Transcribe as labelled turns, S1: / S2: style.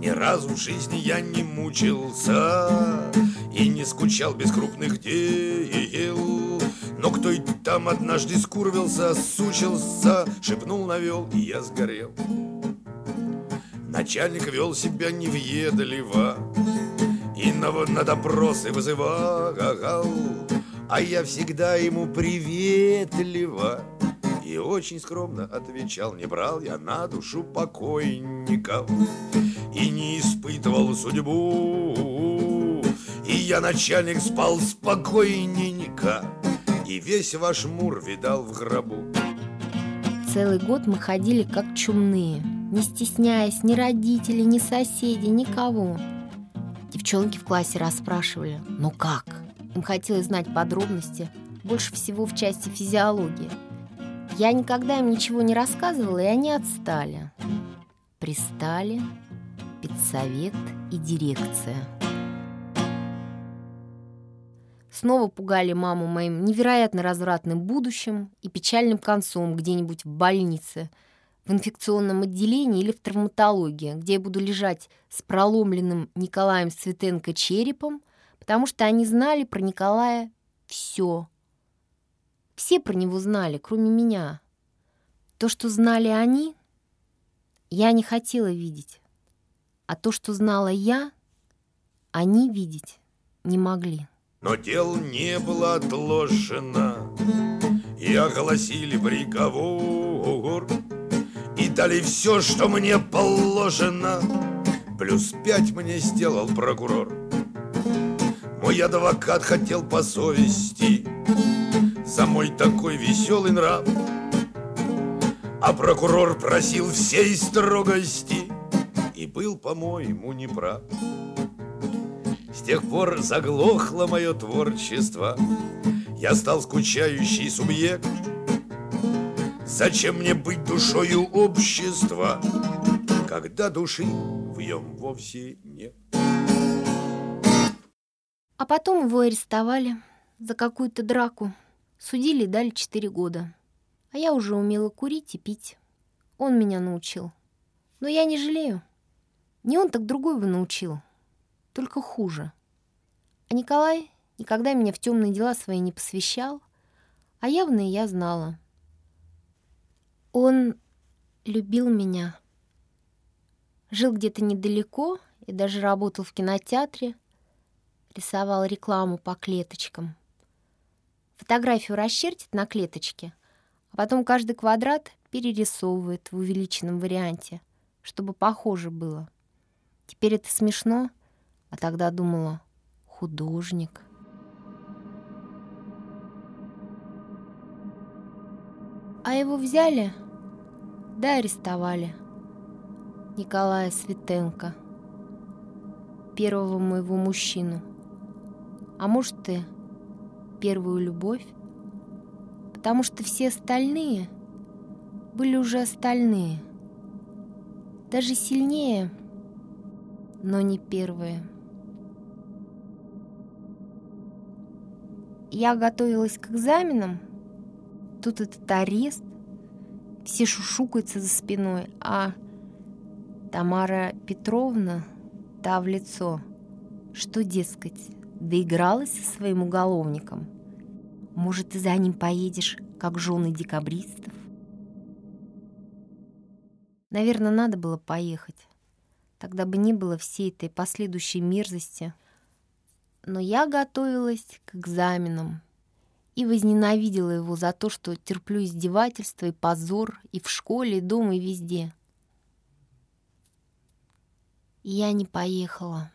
S1: Ни разу в жизни я не мучился И не скучал без крупных дел. Но кто и там однажды скурвился, сучился Шепнул, навел, и я сгорел. Начальник вел себя невъедливо И на, на допросы вызывал А я всегда ему приветливо И очень скромно отвечал Не брал я на душу покойников И не испытывал судьбу И я, начальник, спал спокойненько И весь ваш мур видал в гробу
S2: Целый год мы ходили как чумные не стесняясь ни родителей, ни соседей, никого. Девчонки в классе расспрашивали, ну как? Им хотелось знать подробности, больше всего в части физиологии. Я никогда им ничего не рассказывала, и они отстали. Пристали педсовет и дирекция. Снова пугали маму моим невероятно развратным будущим и печальным концом где-нибудь в больнице – в инфекционном отделении или в травматологии, где я буду лежать с проломленным Николаем Светенко черепом, потому что они знали про Николая все. Все про него знали, кроме меня. То, что знали они, я не хотела видеть. А то, что знала я, они видеть не могли.
S1: Но дело не было отложено, и огласили приговор дали все, что мне положено Плюс пять мне сделал прокурор Мой адвокат хотел по совести За мой такой веселый нрав А прокурор просил всей строгости И был, по-моему, неправ С тех пор заглохло мое творчество Я стал скучающий субъект Зачем мне быть душою общества, когда души в нем вовсе нет?
S2: А потом его арестовали за какую-то драку. Судили дали четыре года. А я уже умела курить и пить. Он меня научил. Но я не жалею. Не он, так другой бы научил. Только хуже. А Николай никогда меня в темные дела свои не посвящал, а явно я знала — он любил меня. Жил где-то недалеко и даже работал в кинотеатре, рисовал рекламу по клеточкам. Фотографию расчертит на клеточке, а потом каждый квадрат перерисовывает в увеличенном варианте, чтобы похоже было. Теперь это смешно, а тогда думала художник. А его взяли, да арестовали. Николая Светенко, первого моего мужчину. А может, и первую любовь? Потому что все остальные были уже остальные. Даже сильнее, но не первые. Я готовилась к экзаменам — Тут этот арест, все шушукаются за спиной, а Тамара Петровна, та в лицо, что, дескать, доигралась со своим уголовником. Может, ты за ним поедешь, как жены декабристов? Наверное, надо было поехать. Тогда бы не было всей этой последующей мерзости. Но я готовилась к экзаменам, и возненавидела его за то, что терплю издевательства и позор и в школе, и дома, и везде. И я не поехала.